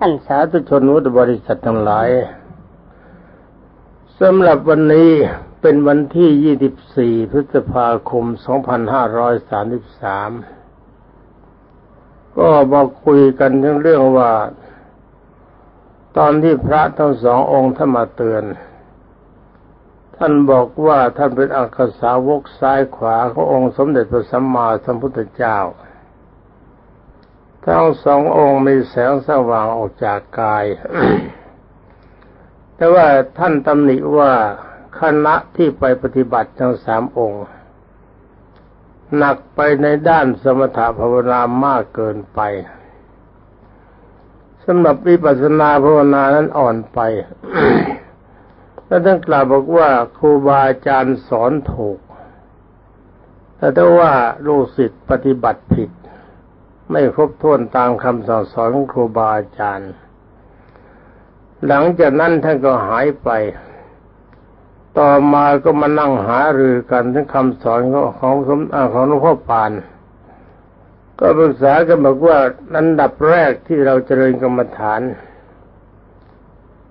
ท่านสาธุชนวุฒิบริษัททั้งหลายสำหรับวันนี้เป็นวันที่ 24 พฤษภาคม 2533 ก็บอกคุยกันเรื่องเรื่องว่า ตอนที่พระทั้งสององค์ท่านมาเตือน ท่านบอกว่าท่านเป็นอักษาวกซ้ายขวาขององค์สมเด็จพระสัมมาสัมพุทธเจ้า ทั้งสององค์มีแสงสว่างออกจากกาย แต่ว่าท่านตำหนิว่าคณะที่ไปปฏิบัติทั้งสามองค์ หนักไปในด้านสมถะภาวนามากเกินไปสำหรับวิปัสสนาภาวนานั้นอ่อนไปแล้วท่านกล่าวบอกว่าครูบาอาจารย์สอนถูก แต่ถ้าว่าลูกศิษย์ปฏิบัติผิด ไม่ครบถ้วนตามคำสั่งสอนของครูบาอาจารย์ หลังจากนั้นท่านก็หายไป ต่อมาก็มานั่งหารือกันถึงคำสอนของสมของหลวงพ่อปาน ก็ปรึกษากันบอกว่าอันดับแรกที่เราเจริญกรรมฐาน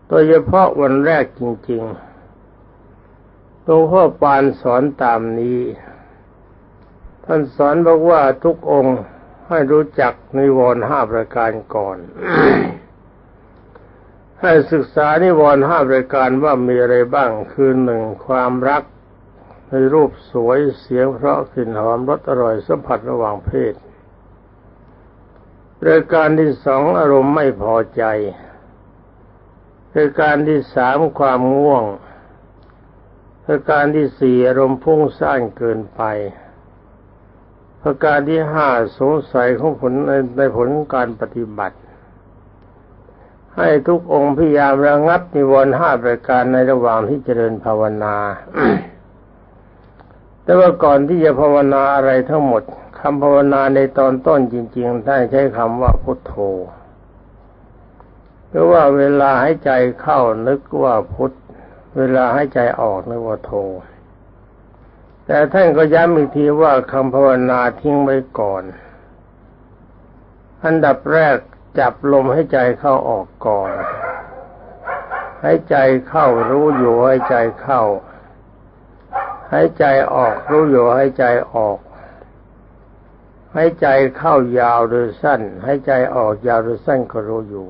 โดยเฉพาะวันแรกจริงๆหลวงพ่อปานสอนตามนี้ ท่านสอนบอกว่าทุกองค์ ให้รู้จักนิวรณ์ห้าประการก่อน ให้ศึกษานิวรณ์ห้าประการว่ามีอะไรบ้าง คือหนึ่งความรักในรูปสวยเสียงเพราะกลิ่นหอมรสอร่อยสัมผัสระหว่างเพศประการที่สองอารมณ์ไม่พอใจประการที่สามความง่วงประการที่สี่อารมณ์พุ่งสร้างเกินไป ประการที่ห้าสงสัยของผลในผลการปฏิบัติ ให้ทุกองค์พยายามระงับนิวรณ์ห้าประการในระหว่างที่เจริญภาวนา แต่ว่าก่อนที่จะภาวนาอะไรทั้งหมดคำภาวนาในตอนต้นจริงๆท่านใช้คำว่าพุทโธเพราะว่าเวลาให้ใจเข้านึกว่าพุทเวลาให้ใจออกนึกว่าโธ แต่ท่านก็ย้ำอีกทีว่าคำภาวนาทิ้งไว้ก่อน อันดับแรกจับลมให้ใจเข้าออกก่อน ให้ใจเข้ารู้อยู่ให้ใจเข้า ให้ใจออกรู้อยู่ให้ใจออก ให้ใจเข้ายาวหรือสั้น ให้ใจออกยาวหรือสั้นก็รู้อยู่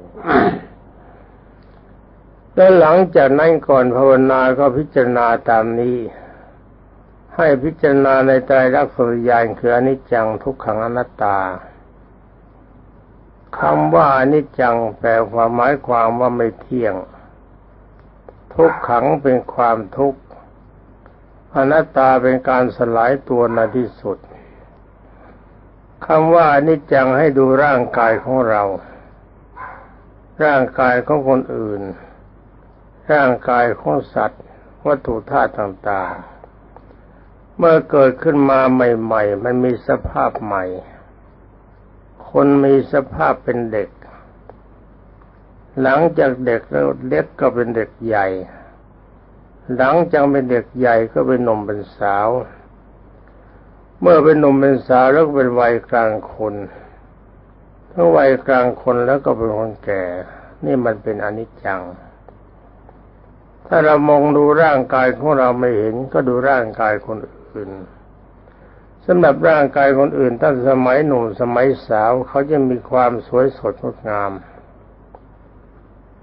แล้วหลังจากนั้นก่อนภาวนาก็พิจารณาตามนี้ ให้พิจารณาในใจรักสุริยานคืออนิจจังทุกขังอนัตตาคำว่าอนิจจังแปลความหมายความว่าไม่เที่ยง ทุกขังเป็นความทุกข์อนัตตาเป็นการสลายตัวในที่สุดคำว่าอนิจจังให้ดูร่างกายของเรา ร่างกายของคนอื่น ร่างกายของสัตว์ วัตถุธาตุต่างๆ เมื่อเกิดขึ้นมาใหม่ ๆ มันมีสภาพใหม่ คนมีสภาพเป็นเด็ก หลังจากเด็กแล้วเล็กก็เป็นเด็กใหญ่ หลังจากเป็นเด็กใหญ่ก็เป็นหนุ่มเป็นสาว เมื่อเป็นหนุ่มเป็นสาวแล้วก็เป็นวัยกลางคนถ้าวัยกลางคนแล้วก็เป็นคนแก่ นี่มันเป็นอนิจจังถ้าเรามองดูร่างกายของเราไม่เห็นก็ดูร่างกายคนอื่น สำหรับร่างกายคนอื่นตั้งสมัยหนุ่มสมัยสาวเขาจะมีความสวยสดงดงาม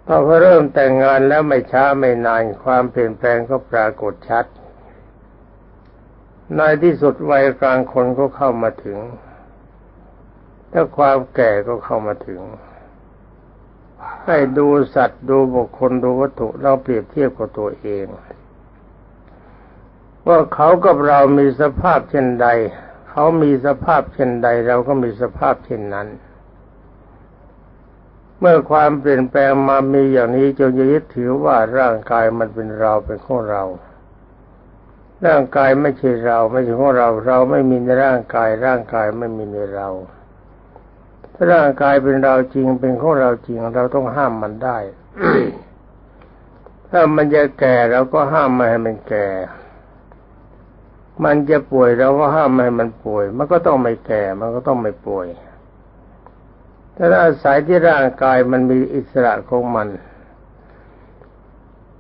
พอเริ่มแต่งงานแล้วไม่ช้าไม่นานความเปลี่ยนแปลงก็ปรากฏชัด ในที่สุดวัยกลางคนก็เข้ามาถึง ถ้าความแก่ก็เข้ามาถึง ให้ดูสัตว์ดูบุคคลดูวัตถุเราเปรียบเทียบกับตัวเอง ว่าเขากับเรามีสภาพเช่นใด เขามีสภาพเช่นใด เราก็มีสภาพเช่นนั้น เมื่อความเปลี่ยนแปลงมามีอย่างนี้จงยึดถือว่าร่างกายมันเป็นเราเป็นของเรา ร่างกายไม่ใช่เราไม่ใช่ของเรา เราไม่มีในร่างกาย ร่างกายไม่มีในเราถ้าร่างกายเป็นเราจริงเป็นของเราจริง เราต้องห้ามมันได้ถ้ามันจะแก่เราก็ห้ามไม่ให้มันแก่ มันจะป่วยเราก็ห้ามไม่ให้มันป่วย มันก็ต้องไม่แก่ มันก็ต้องไม่ป่วยแต่อาศัยที่ร่างกายมันมีอิสระของมัน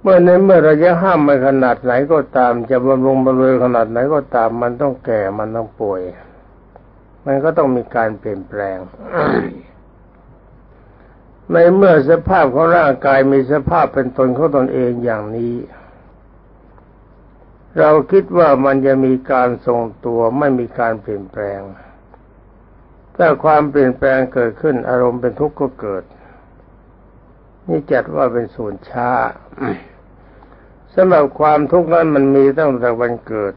เมื่อในเมื่อเราจะห้ามมันขนาดไหนก็ตาม จะบำรุงบำรุงขนาดไหนก็ตาม มันต้องแก่ มันต้องป่วย มันก็ต้องมีการเปลี่ยนแปลงในเมื่อสภาพของร่างกายมีสภาพเป็นตนของตนเองอย่างนี้ เราคิดว่ามันจะมีการทรงตัวไม่มีการเปลี่ยนแปลง ถ้าความเปลี่ยนแปลงเกิดขึ้น อารมณ์เป็นทุกข์ก็เกิด นี่จัดว่าเป็นส่วนช้าสำหรับความทุกข์นั้นมันมีตั้งแต่วันเกิด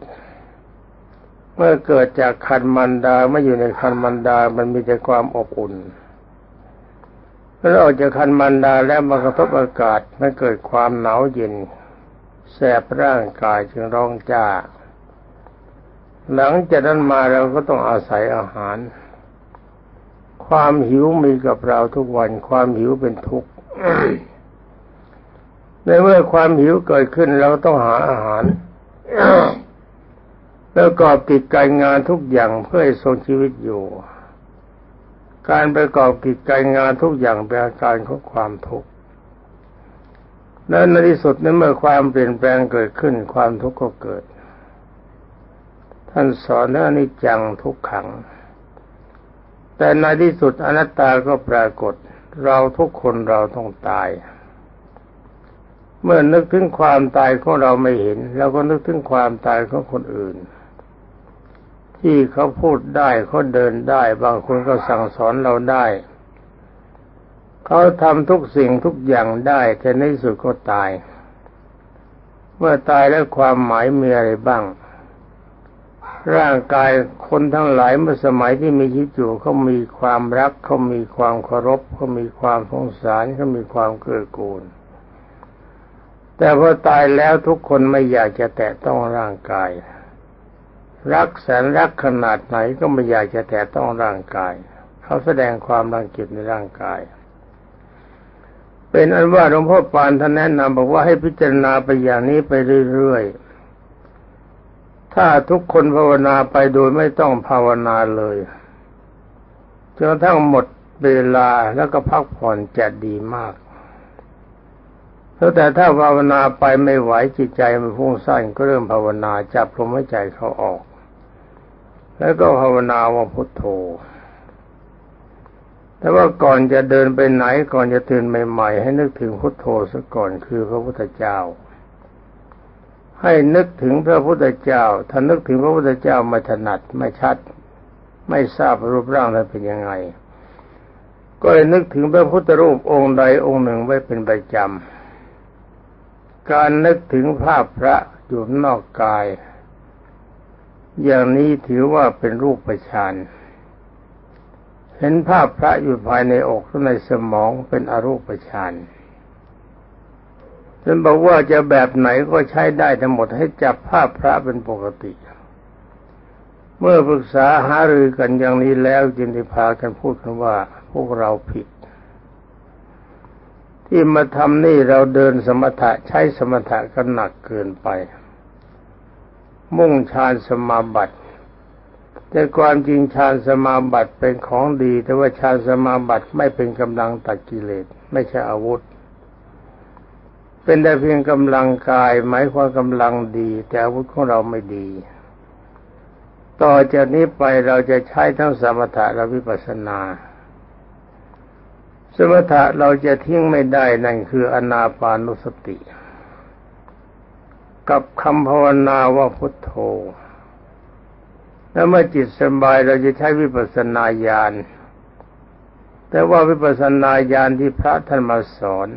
เมื่อเกิดจากคันมันดาไม่อยู่ในคันมันดา มันมีแต่ความอบอุ่นแล้วออกจากคันมันดาแล้วมากระทบอากาศมันเกิดความหนาวเย็น แสบร่างกายจึงร้องจ้า หลังจากนั้นมาเราก็ต้องอาศัยอาหาร ความหิวมีกับเราทุกวัน ความหิวเป็นทุกข์ในเมื่อความหิวเกิดขึ้นเราต้องหาอาหาร แล้วกอบกิจการงานทุกอย่างเพื่อให้ทรงชีวิตอยู่ การประกอบกิจการงานทุกอย่างเป็นอาการของความทุกข์ และในที่สุดนั้นเมื่อความเปลี่ยนแปลงเกิดขึ้น ความทุกข์ก็เกิด ท่านสอนว่านิจจังทุกขัง แต่ในที่สุดอนัตตาก็ปรากฏ เราทุกคนเราต้องตาย เมื่อนึกถึงความตายของเราไม่เห็นเราก็นึกถึงความตายของคนอื่น ที่เขาพูดได้เขาเดินได้ บางคนก็สั่งสอนเราได้ เขาทำทุกสิ่งทุกอย่างได้แต่ในสุดก็ตาย เมื่อตายแล้วความหมายมีอะไรบ้าง ร่างกายคนทั้งหลายเมื่อสมัยที่มีชีวิตอยู่เขามีความรักเขามีความเคารพเขามีความสงสารเขามีความเกื้อกูล แต่พอตายแล้วทุกคนไม่อยากจะแตะต้องร่างกาย รักแสนรักขนาดไหนก็ไม่อยากจะแตะต้องร่างกาย เขาแสดงความรังเกียจในร่างกาย เป็นอันว่าหลวงพ่อปานท่านแนะนำบอกว่าให้พิจารณาไปอย่างนี้ไปเรื่อยๆ ถ้าทุกคนภาวนาไปโดยไม่ต้องภาวนาเลยจนกระทั่งหมดเวลาแล้วก็พักผ่อนจะดีมากแต่ถ้าภาวนาไปไม่ไหวจิตใจมันฟุ้งซ่านก็เริ่มภาวนาจับลมหายใจเขาออก แล้วก็ภาวนาว่าพุทโธ แต่ว่าก่อนจะเดินไปไหนก่อนจะตื่นใหม่ๆ ให้นึกถึงพุทโธซะก่อนคือพระพุทธเจ้า ให้นึกถึงพระพุทธเจ้า ถ้านึกถึงพระพุทธเจ้าไม่ถนัดไม่ชัด ไม่ทราบรูปร่างนั้นเป็นยังไง ก็เลยนึกถึงพระพุทธรูปองค์ใดองค์หนึ่งไว้เป็นประจำการนึกถึงภาพพระอยู่นอกกาย อย่างนี้ถือว่าเป็นรูปประชาน เห็นภาพพระอยู่ภายในอกและในสมองเป็นอรูปฌานฉันบอกว่าจะแบบไหนก็ใช้ได้ทั้งหมดให้จับภาพพระเป็นปกติ เมื่อปรึกษาหารือกันอย่างนี้แล้วจึงได้พากันพูดกันว่า พวกเราผิด ที่มาทำนี่เราเดินสมถะใช้สมถะกันหนักเกินไป มุ่งฌานสมาบัติ แต่ความจริงฌานสมาบัติเป็นของดี แต่ว่าฌานสมาบัติไม่เป็นกำลังตัดกิเลสไม่ใช่อาวุธ เป็นได้เพียงกำลังกายหมายความกำลังดี แต่อาวุธของเราไม่ดี ต่อจากนี้ไปเราจะใช้ทั้งสมถะและวิปัสสนาสมถะเราจะทิ้งไม่ได้นั่นคืออนาปานุสติ กับคำภาวนาว่าพุทโธ แล้วเมื่อจิตสบายเราจะใช้วิปัสสนาญาณแต่ว่าวิปัสสนาญาณที่พระท่านมาสอน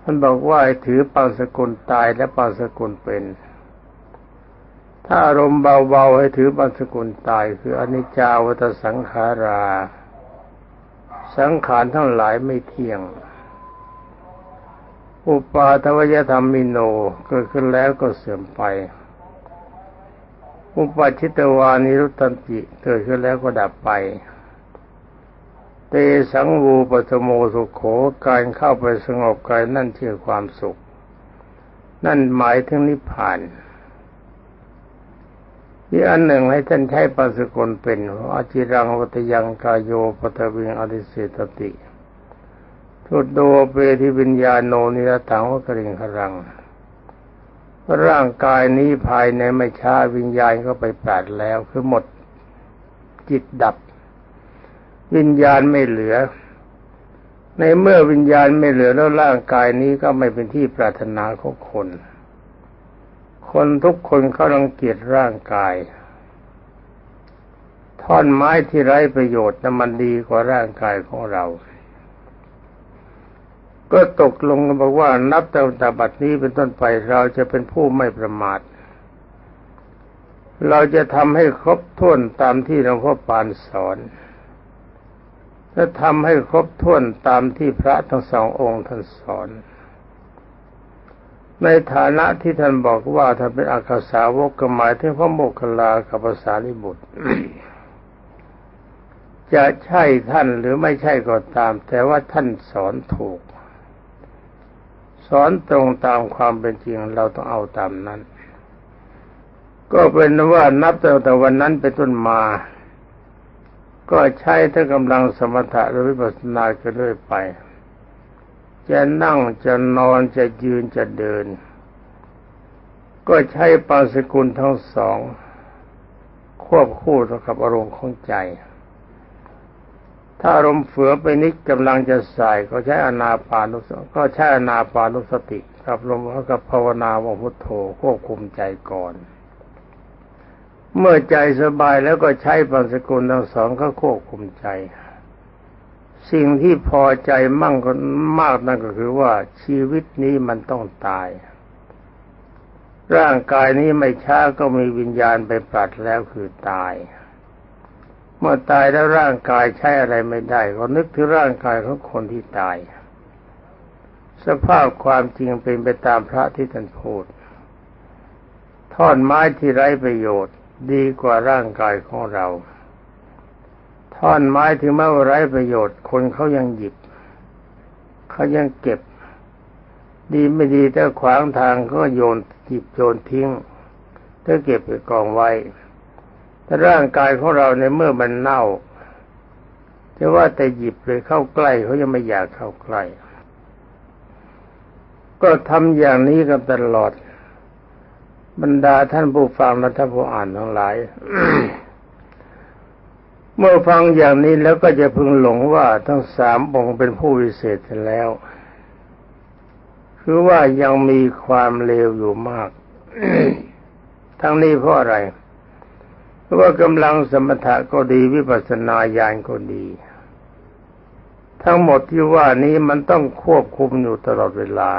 ท่านบอกว่าให้ถือปังสกุลตายและปังสกุลเป็น ถ้าอารมณ์เบาๆให้ถือปังสกุลตาย คืออนิจจาวัตสังขารา สังขารทั้งหลายไม่เที่ยง อุปาทวยธรรมมิโนเกิดขึ้นแล้วก็เสื่อมไป อุปชิตวานิรุตตันติเกิดขึ้นแล้วก็ดับไป เตสังวูปตโมสุขโขการเข้าไปสงบกายนั่นชื่อความสุข นั่นหมายถึงนิพพานอีกอันหนึ่งให้ท่านใช้ปัสกลเป็นอาจิรังวัตยังกายโยปทวิงอดิเสตติทุดโดเปทิวิญญาโนนิรตังวกริงครัง ร่างกายนี้ภายในไม่ช้าวิญญาณก็ไปปราดแล้วคือหมดจิตดับ วิญญาณไม่เหลือ ในเมื่อวิญญาณไม่เหลือแล้วร่างกายนี้ก็ไม่เป็นที่ปรารถนาของคน คนทุกคนเขารังเกียจร่างกาย ท่อนไม้ที่ไร้ประโยชน์นั้นมันดีกว่าร่างกายของเรา ก็ตกลงกันบอกว่านับแต่แต่บัดนี้เป็นต้นไปเราจะเป็นผู้ไม่ประมาท เราจะทำให้ครบถ้วนตามที่หลวงพ่อปานสอนและทำให้ครบถ้วนตามที่พระทั้งสององค์ท่านสอน ในฐานะที่ท่านบอกว่าท่านเป็นอาคาสาวกกหมายถึงพระโมคคัลลากับภาษาลิบุตรจะใช่ท่านหรือไม่ใช่ก็ตาม แต่ว่าท่านสอนถูก สอนตรงตามความเป็นจริงเราต้องเอาตามนั้น ก็เป็นว่านับตั้งแต่วันนั้นเป็นต้นมา ก็ใช้ทั้งกำลังสมถะหรือวิปัสสนากันเรื่อยไป จะนั่งจะนอนจะยืนจะเดิน ก็ใช้ปาสกุลทั้งสอง ควบคู่กับอารมณ์ของใจ ถ้าอารมณ์เฟือไปนิดกำลังจะสายก็ใช้อนาปานุสก็ใช้อนาปานุสติกับลมกับภาวนาวพุทโธควบคุมใจก่อน เมื่อใจสบายแล้วก็ใช้ปัญสกุลทั้งสองก็ควบคุมใจ สิ่งที่พอใจมั่งก็มากนั่นก็คือว่าชีวิตนี้มันต้องตาย ร่างกายนี้ไม่ช้าก็มีวิญญาณไปปรัดแล้วคือตาย เมื่อตายแล้วร่างกายใช้อะไรไม่ได้ ก็นึกถึงร่างกายของคนที่ตาย สภาพความจริงเป็นไปตามพระที่ท่านพูดท่อนไม้ที่ไร้ประโยชน์ ดีกว่าร่างกายของเรา ท่อนไม้ถึงแม้ว่าไร้ประโยชน์ คนเขายังหยิบ เขายังเก็บ ดีไม่ดีถ้าขวางทางก็โยนหยิบโยนทิ้งถ้าเก็บไปกองไว้ ถ้าร่างกายของเราในเมื่อมันเน่าจะว่าแต่หยิบเลยเข้าใกล้เขายังไม่อยากเข้าใกล้ ก็ทำอย่างนี้กันตลอด บรรดาท่านผู้ฟังและท่านผู้อ่านทั้งหลาย เมื่อฟังอย่างนี้แล้วก็จะพึงหลงว่าทั้งสามองค์เป็นผู้วิเศษแล้ว คือว่ายังมีความเลวอยู่มาก ทั้งนี้เพราะอะไร เพราะว่ากำลังสมถะก็ดีวิปัสสนาญาณก็ดี ทั้งหมดที่ว่านี้มันต้องควบคุมอยู่ตลอดเวลา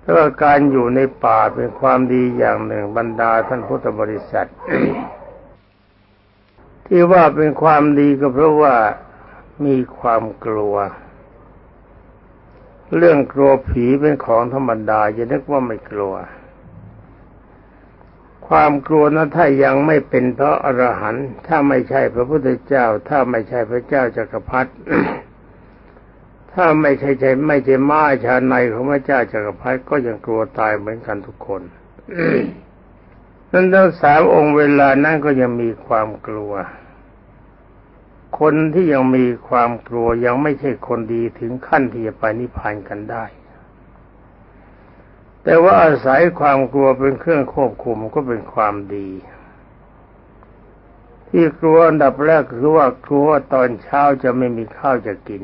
เพราะการอยู่ในป่าเป็นความดีอย่างหนึ่งบรรดาท่านพุทธบริษัท ที่ว่าเป็นความดีก็เพราะว่ามีความกลัว เรื่องกลัวผีเป็นของธรรมดาอย่านึกว่าไม่กลัว ความกลัวนั้นถ้ายังไม่เป็นพระอรหันต์ถ้าไม่ใช่พระพุทธเจ้า ถ้าไม่ใช่พระเจ้าจักรพรรดิถ้าไม่ใช่ใจไม่ใช่ม้าชาในของพระเจ้าจักรพรรดิก็ยังกลัวตายเหมือนกันทุกคนนั้นทั้งสามองค์เวลานั้นก็ยังมีความกลัว คนที่ยังมีความกลัวยังไม่ใช่คนดีถึงขั้นที่จะไปนิพพานกันได้ แต่ว่าอาศัยความกลัวเป็นเครื่องควบคุมก็เป็นความดี ที่กลัวอันดับแรกคือว่ากลัวตอนเช้าจะไม่มีข้าวจะกิน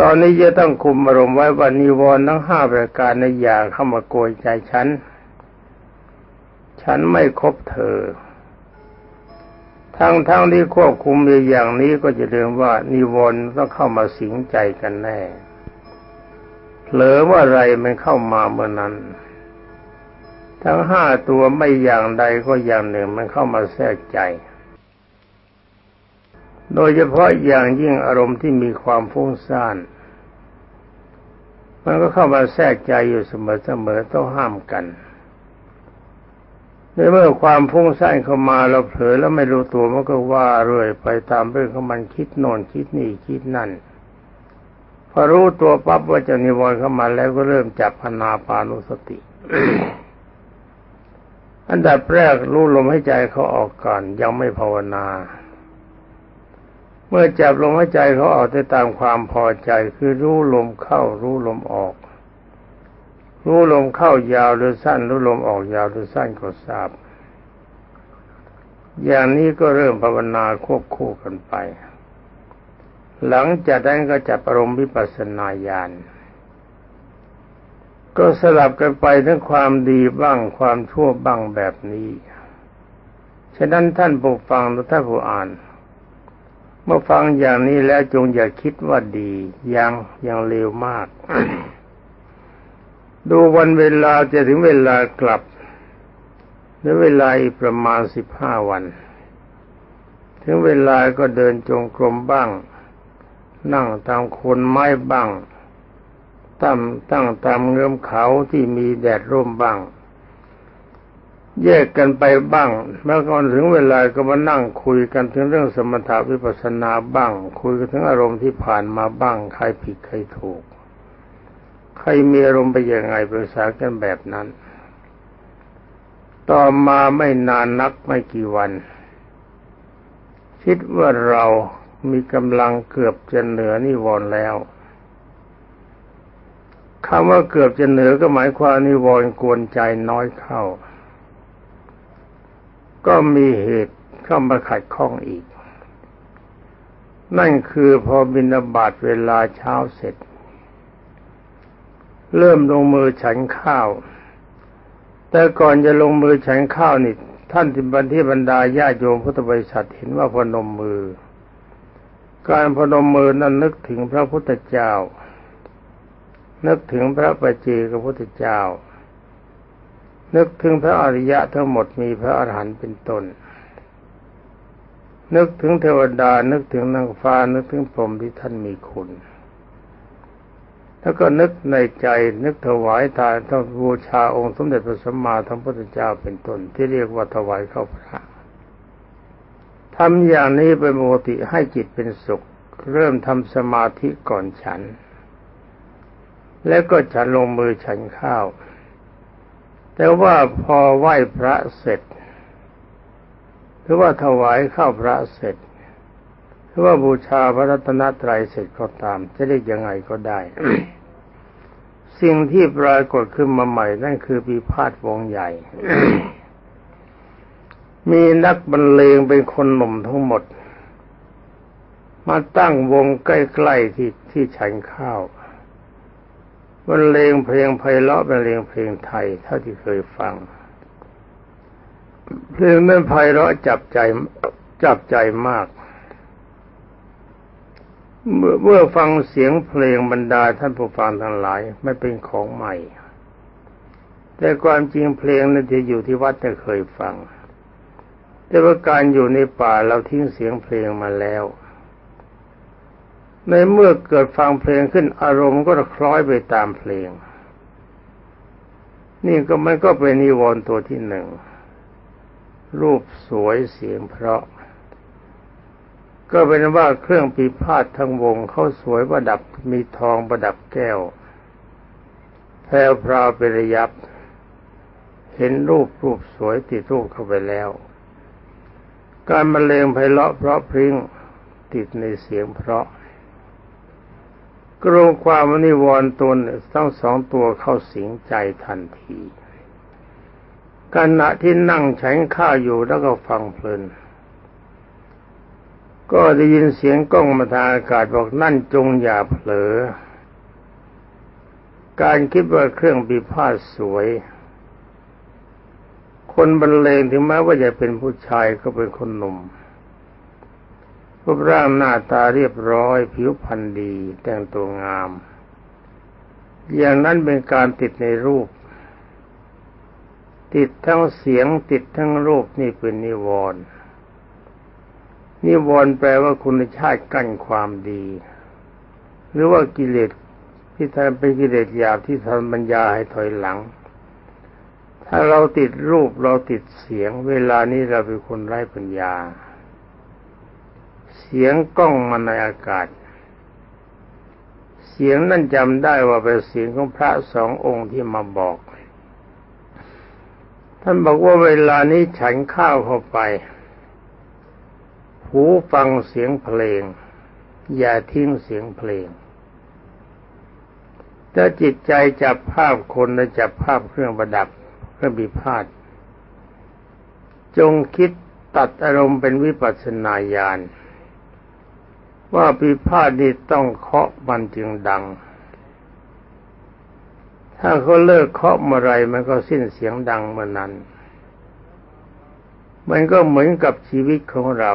ตอนนี้จะต้องคุมอารมณ์ไว้ว่านิวรณ์ทั้งห้าประการในอย่างเข้ามาโกยใจฉัน ฉันไม่คบเธอ ทั้งทั้งที่ควบคุมอย่างนี้ก็จะเรียกว่านิวรณ์ต้องเข้ามาสิงใจกันแน่ เผลอว่าอะไรมันเข้ามาเมื่อนั้น ทั้งห้าตัวไม่อย่างใดก็อย่างหนึ่งมันเข้ามาแทรกใจ โดยเฉพาะอย่างยิ่งอารมณ์ที่มีความฟุ้งซ่าน มันก็เข้ามาแทรกใจอยู่เสมอๆต้องห้ามกันในเมื่อความฟุ้งซ่านเข้ามาเราเผลอแล้วไม่รู้ตัวมันก็ว่าเรื่อยไปตามเรื่องของมันคิดโน่นคิดนี่คิดนั่น พอรู้ตัวปั๊บว่าจะนิวรณ์เข้ามาแล้วก็เริ่มจับพนาปานุสติ อันดับแรกรู้ลมหายใจเขาออกก่อน ยังไม่ภาวนา เมื่อจับลมหายใจเขาออกได้ตามความพอใจคือรู้ลมเข้า รู้ลมออก รู้ลมเข้ายาวหรือสั้น รู้ลมออกยาวหรือสั้นก็ทราบ อย่างนี้ก็เริ่มภาวนาควบคู่กันไป หลังจากนั้นก็จับอารมณ์วิปัสสนาญาณก็สลับกันไปทั้งความดีบ้างความชั่วบ้างแบบนี้ ฉะนั้นท่านผู้ฟังและท่านผู้อ่าน เมื่อฟังอย่างนี้แล้วจงอย่าคิดว่าดียังยังเลวมาก ดูวันเวลาจะถึงเวลากลับหรือเวลาประมาณสิบห้าวัน ถึงเวลาก็เดินจงกรมบ้าง นั่งตามโคนไม้บ้างตั้งตั้งตามเงื้อมเขาที่มีแดดร่มบ้าง แยกกันไปบ้างเมื่อก่อนถึงเวลาก็มานั่งคุยกันถึงเรื่องสมถะวิปัสสนาบ้าง คุยกันถึงอารมณ์ที่ผ่านมาบ้าง ใครผิดใครถูก ใครมีอารมณ์ไปยังไงปรึกษากันแบบนั้น ต่อมาไม่นานนักไม่กี่วัน คิดว่าเรา มีกำลังเกือบจะเหนือนิวรณ์แล้วคำว่าเกือบจะเหนือก็หมายความนิวรณ์กวนใจน้อยเข้า ก็มีเหตุเข้ามาขัดข้องอีก นั่นคือพอบินาบาตเวลาเช้าเสร็จ เริ่มลงมือฉันข้าว แต่ก่อนจะลงมือฉันข้าวนี่ท่านที่บรรที่บรรดาญาโยมพุทธบริษัทเห็นว่าพนมมือ การพนมมือนั้นนึกถึงพระพุทธเจ้า นึกถึงพระปัจเจกพุทธเจ้า นึกถึงพระอริยะทั้งหมดมีพระอรหันต์เป็นต้น นึกถึงเทวดา นึกถึงนางฟ้า นึกถึงพรหมที่ท่านมีคุณแล้วก็นึกในใจนึกถวายทานทบูชาองค์สมเด็จพระสัมมาสัมพุทธเจ้าเป็นต้นที่เรียกว่าถวายข้าวพระ ทำอย่างนี้เป็นปกติให้จิตเป็นสุข เริ่มทำสมาธิก่อนฉัน แล้วก็ฉันลงมือฉันข้าว แต่ว่าพอไหว้พระเสร็จ หรือว่าถวายข้าวพระเสร็จ หรือว่าบูชาพระรัตนตรัยเสร็จก็ตาม จะเรียกยังไงก็ได้ สิ่งที่ปรากฏขึ้นมาใหม่นั่นคือปีพาดวงใหญ่ มีนักบรรเลงเป็นคนหนุ่มทั้งหมด มาตั้งวงใกล้ๆที่ที่ฉันข้าวบรรเลงเพลงไพเราะบรรเลงเพลงไทยเท่าที่เคยฟัง เพลงนั้นไพเราะจับใจจับใจมาก เมื่อเมื่อฟังเสียงเพลงบรรดาท่านผู้ฟังทั้งหลายไม่เป็นของใหม่ แต่ความจริงเพลงนั้นจะอยู่ที่วัดแต่เคยฟัง แต่ว่าการอยู่ในป่าเราทิ้งเสียงเพลงมาแล้ว ในเมื่อเกิดฟังเพลงขึ้นอารมณ์ก็คล้อยไปตามเพลง นี่ก็มันก็เป็นนิวรณ์ตัวที่หนึ่งรูปสวยเสียงเพราะ ก็เป็นว่าเครื่องปีพาดทั้งวงเขาสวยประดับมีทองประดับแก้วแพรวพราวเป็นระยับ เห็นรูปรูปสวยติดรูปเข้าไปแล้ว การมรเลงไพเราะเพราะพริ้งติดในเสียงเพราะกรงความนิวรณ์ตนทั้งสองตัวเข้าสิงใจทันทีขณะที่นั่งฉันข้าวอยู่แล้วก็ฟังเพลิน ก็ได้ยินเสียงกล้องมาทางอากาศบอกนั่นจงอย่าเผลอ การคิดว่าเครื่องบีพาสวย คนบรรเลงถึงแม้ว่าจะเป็นผู้ชายก็เป็นคนหนุ่มรูปร่างหน้าตาเรียบร้อย ผิวพรรณดี แต่งตัวงาม อย่างนั้นเป็นการติดในรูป ติดทั้งเสียงติดทั้งรูปนี่เป็นนิวรณ์นิวรณ์แปลว่าคุณชาติกั้นความดี หรือว่ากิเลสที่ทำเป็นกิเลสหยาบที่ทำปัญญาให้ถอยหลัง ถ้าเราติดรูปเราติดเสียง เวลานี้เราเป็นคนไร้ปัญญา เสียงกล้องมาในอากาศ เสียงนั่นจำได้ว่าเป็นเสียงของพระสององค์ที่มาบอก ท่านบอกว่าเวลานี้ฉันข้าวเข้าไป หูฟังเสียงเพลง อย่าทิ้งเสียงเพลงถ้าจิตใจจับภาพคนและจับภาพเครื่องประดับ เครื่อบิพาทจงคิดตัดอารมณ์เป็นวิปัสสนาญาณว่าพิพาทนี้ต้องเคาะมันจึงดัง ถ้าเขาเลิกเคาะเมื่อไรมันก็สิ้นเสียงดังเมื่อนั้น มันก็เหมือนกับชีวิตของเรา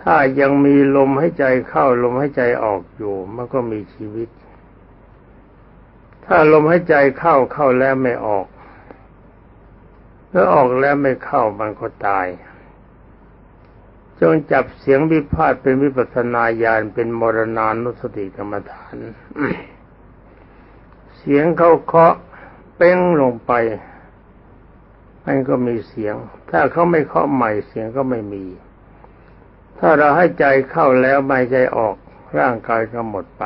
ถ้ายังมีลมให้ใจเข้าลมให้ใจออกอยู่ มันก็มีชีวิต ถ้าลมให้ใจเข้าเข้าแล้วไม่ออก แล้วออกแล้วไม่เข้ามันก็ตาย จงจับเสียงวิพาทเป็นวิปัสนาญาณเป็นมรณานุสติกรรมฐาน เสียงเขาเคาะเป้งลงไปมันก็มีเสียง ถ้าเขาไม่เคาะใหม่เสียงก็ไม่มี ถ้าเราให้ใจเข้าแล้วไม่ใจออกร่างกายก็หมดไป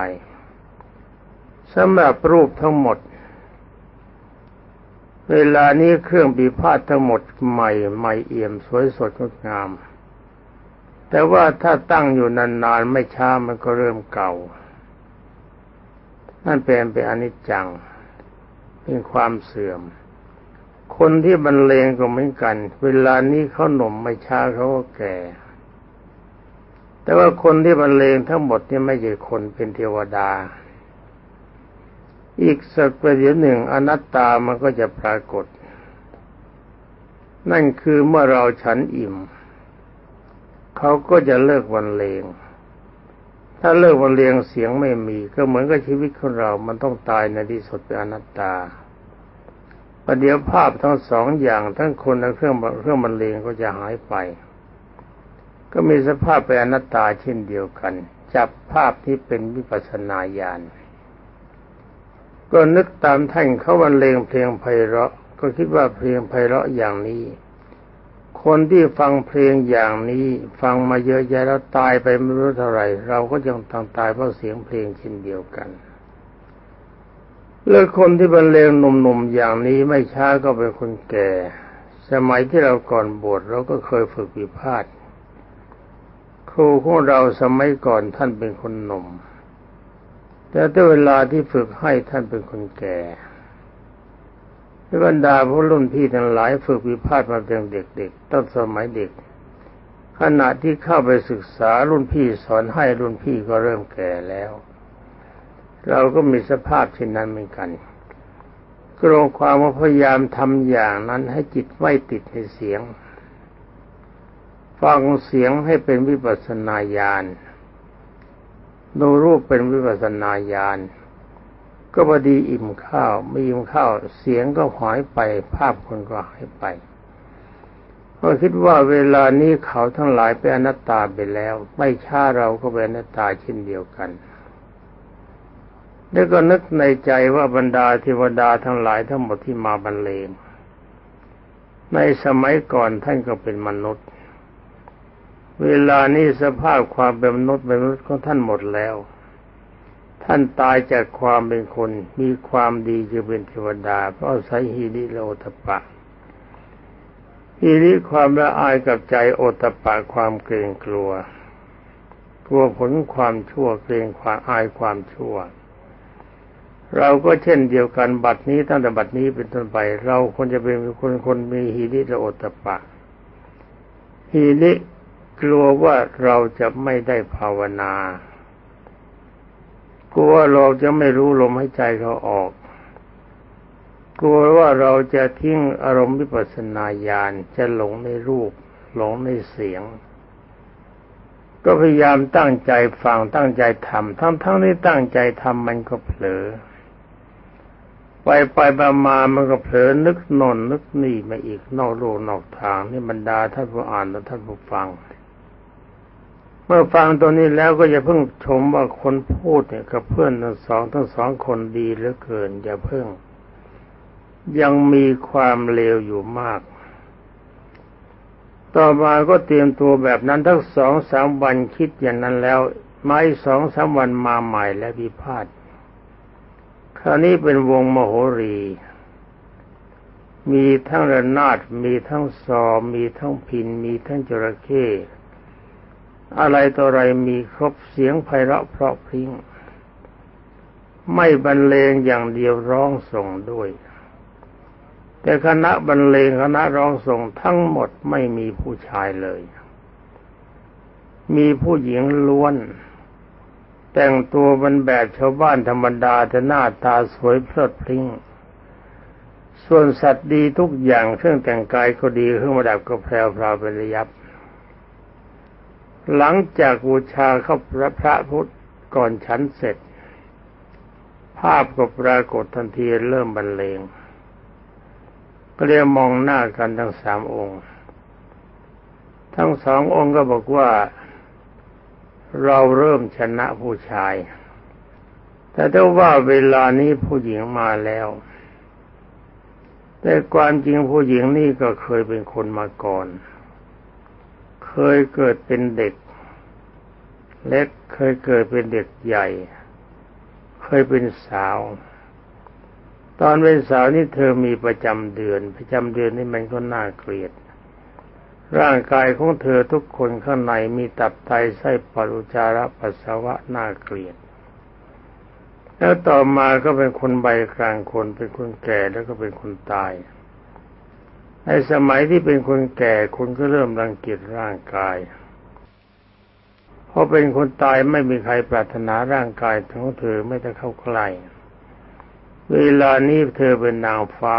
สำหรับรูปทั้งหมด เวลานี้เครื่องปีพาดทั้งหมดใหม่ใหม่เอี่ยมสวยสดงดงาม แต่ว่าถ้าตั้งอยู่นานๆไม่ช้ามันก็เริ่มเก่า นั่นเป็นเป็นอนิจจัง เป็นความเสื่อม คนที่บรรเลงก็เหมือนกัน เวลานี้เขาหนุ่มไม่ช้าเขาก็แก่ แต่ว่าคนที่บรรเลงทั้งหมดนี่ไม่ใช่คนเป็นเทวดา อีกสักประเดี๋ยวหนึ่งอนัตตามันก็จะปรากฏ นั่นคือเมื่อเราฉันอิ่ม เขาก็จะเลิกวันเลง ถ้าเลิกวันเลงเสียงไม่มี ก็เหมือนกับชีวิตของเรา มันต้องตายในที่สุดเป็นอนัตตาประเดี๋ยวภาพทั้งสองอย่างทั้งคนและเครื่องเครื่องบรรเลงก็จะหายไป ก็มีสภาพเป็นอนัตตาเช่นเดียวกัน จับภาพที่เป็นวิปัสสนาญาณ ก็นึกตามท่านเขาบรรเลงเพลงไพเราะ ก็คิดว่าเพลงไพเราะอย่างนี้ คนที่ฟังเพลงอย่างนี้ ฟังมาเยอะแยะแล้วตายไปไม่รู้เท่าไหร่ เราก็ยังต้องตายเพราะเสียงเพลงเช่นเดียวกันแล้วคนที่บรรเลงหนุ่มๆอย่างนี้ไม่ช้าก็เป็นคนแก่ สมัยที่เราก่อนบวชเราก็เคยฝึกวิพาทครูของเราสมัยก่อนท่านเป็นคนหนุ่ม แต่ถ้าเวลาที่ฝึกให้ท่านเป็นคนแก่บรรดาผู้รุ่นพี่ทั้งหลายฝึกวิพากษ์มาเป็นเด็กๆตั้งสมัยเด็ก ขณะที่เข้าไปศึกษารุ่นพี่สอนให้รุ่นพี่ก็เริ่มแก่แล้ว เราก็มีสภาพเช่นนั้นเหมือนกันกรงความว่าพยายามทำอย่างนั้นให้จิตไม่ติดในเสียง ฟังเสียงให้เป็นวิปัสสนาญาณ ดูรูปเป็นวิปัสนาญาณก็พอดีอิ่มข้าวไม่อิ่มข้าวเสียงก็หายไป ภาพคนก็หายไปก็คิดว่าเวลานี้เขาทั้งหลายเป็นอนัตตาไปแล้ว ไม่ช้าเราก็เป็นอนัตตาเช่นเดียวกัน แล้วก็นึกในใจว่าบรรดาเทวดาทั้งหลายทั้งหมดที่มาบรรเลงในสมัยก่อนท่านก็เป็นมนุษย์ เวลานี้สภาพความเป็นมนุษย์เป็นมนุษย์ของท่านหมดแล้ว ท่านตายจากความเป็นคนมีความดีจะเป็นเทวดาเพราะใช้ฮิริโลตปะฮิริความละอายกับใจโอตปะความเกรงกลัว กลัวผลความชั่วเกรงความอายความชั่ว เราก็เช่นเดียวกันบัดนี้ตั้งแต่บัดนี้เป็นต้นไป เราควรจะเป็นคนคนมีฮิริโลตปะฮิริ กลัวว่าเราจะไม่ได้ภาวนากลัวเราจะไม่รู้ลมหายใจเขาออก กลัวว่าเราจะทิ้งอารมณ์วิปัสสนาญาณจะหลงในรูป หลงในเสียง ก็พยายามตั้งใจฟังตั้งใจทำทั้งทั้งที่ตั้งใจทำมันก็เผลอ ไปไปมามามันก็เผลอนึกนนนึกนี่มาอีกนอกโลกนอกทางนี่บรรดาท่านผู้อ่านและท่านผู้ฟัง เมื่อฟังตัวนี้แล้วก็อย่าเพิ่งชมว่าคนพูดเนี่ยกับเพื่อนทั้งสองทั้งสองคนดีเหลือเกิน อย่าเพิ่ง ยังมีความเลวอยู่มาก ต่อมาก็เตรียมตัวแบบนั้นทั้งสองสามวันคิดอย่างนั้นแล้วไม่สองสามวันมาใหม่และพิพาทคราวนี้เป็นวงมโหรี มีทั้งระนาดมีทั้งซอมีทั้งพินมีทั้งจระเข้ อะไรต่ออะไรมีครบเสียงไพเราะเพราะพริ้ง ไม่บรรเลงอย่างเดียวร้องส่งด้วย แต่คณะบรรเลงคณะร้องส่งทั้งหมดไม่มีผู้ชายเลย มีผู้หญิงล้วน แต่งตัวเป็นแบบชาวบ้านธรรมดาแต่หน้าตาสวยเพลิดพริ้งส่วนสัตว์ดีทุกอย่างเครื่องแต่งกายก็ดีเครื่องประดับก็แพรวพราวเป็นระยับ หลังจากบูชาเข้าพระพระพุทธก่อนฉันเสร็จ ภาพก็ปรากฏทันทีเริ่มบรรเลงก็เรียกมองหน้ากันทั้งสามองค์ ทั้งสององค์ก็บอกว่า เราเริ่มชนะผู้ชาย แต่ถ้าว่าเวลานี้ผู้หญิงมาแล้ว แต่ความจริงผู้หญิงนี่ก็เคยเป็นคนมาก่อน เคยเกิดเป็นเด็ก เล็กเคยเกิดเป็นเด็กใหญ่ เคยเป็นสาว ตอนเป็นสาวนี่เธอมีประจำเดือน ประจำเดือนนี่มันก็น่าเกลียด ร่างกายของเธอทุกคนข้างในมีตับไตไส้ปอดอุจจาระปัสสาวะน่าเกลียดแล้วต่อมาก็เป็นคนใบกลางคนเป็นคนแก่แล้วก็เป็นคนตาย ในสมัยที่เป็นคนแก่คนก็เริ่มรังเกียจร่างกาย เพราะเป็นคนตายไม่มีใครปรารถนาร่างกายของเธอไม่ได้เข้าใกล้ เวลานี้เธอเป็นนางฟ้า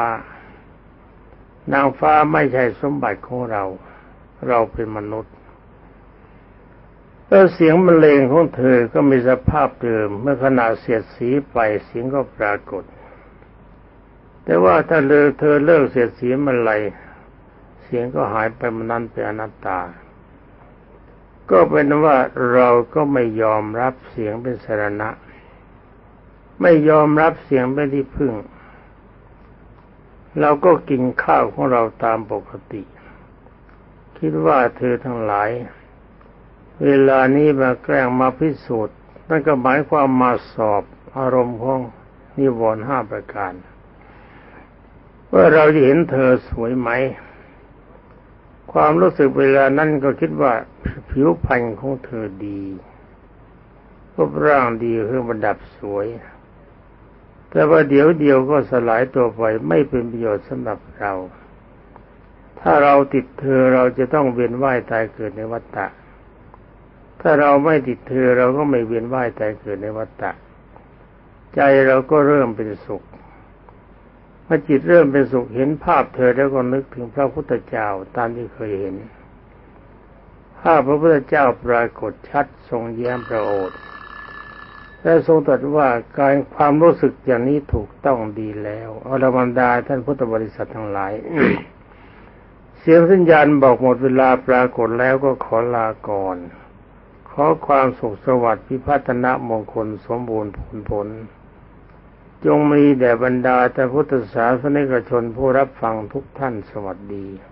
นางฟ้าไม่ใช่สมบัติของเรา เราเป็นมนุษย์แล้วเสียงบรรเลงของเธอก็มีสภาพเดิม เมื่อขณะเสียดสีไปเสียงก็ปรากฏ แต่ว่าถ้าเลอเธอเลิกเสียดสีมันไรเสียงก็หายไปมันนั้นเป็นอนัตตา ก็เป็นว่าเราก็ไม่ยอมรับเสียงเป็นสรณะ ไม่ยอมรับเสียงเป็นที่พึ่ง เราก็กินข้าวของเราตามปกติ คิดว่าเธอทั้งหลาย เวลานี้มาแกล้งมาพิสูจน์นั่นก็หมายความมาสอบอารมณ์ของนิวรณ์ห้าประการ ว่าเราจะเห็นเธอสวยไหม ความรู้สึกเวลานั้นก็คิดว่าผิวพรรณของเธอดีรูปร่างดีเครื่องประดับสวย แต่ว่าเดี๋ยวเดียวก็สลายตัวไปไม่เป็นประโยชน์สำหรับเรา ถ้าเราติดเธอเราจะต้องเวียนว่ายตายเกิดในวัฏฏะถ้าเราไม่ติดเธอเราก็ไม่เวียนว่ายตายเกิดในวัฏฏะใจเราก็เริ่มเป็นสุข เมื่อจิตเริ่มเป็นสุขเห็นภาพเธอแล้วก็นึกถึงพระพุทธเจ้าตามที่เคยเห็น ภาพพระพุทธเจ้าปรากฏชัดทรงแย้มประโอษฐ์และทรงตรัสว่าการความรู้สึกอย่างนี้ถูกต้องดีแล้วอรบรรดาท่านพุทธบริษัททั้งหลาย เสียงสัญญาณบอกหมดเวลาปรากฏแล้วก็ขอลาก่อน ขอความสุขสวัสดิ์พิพัฒนมงคลสมบูรณ์ผลผล จงมีแด่บรรดาแต่พุทธศาสนิกชนผู้รับฟังทุกท่านสวัสดี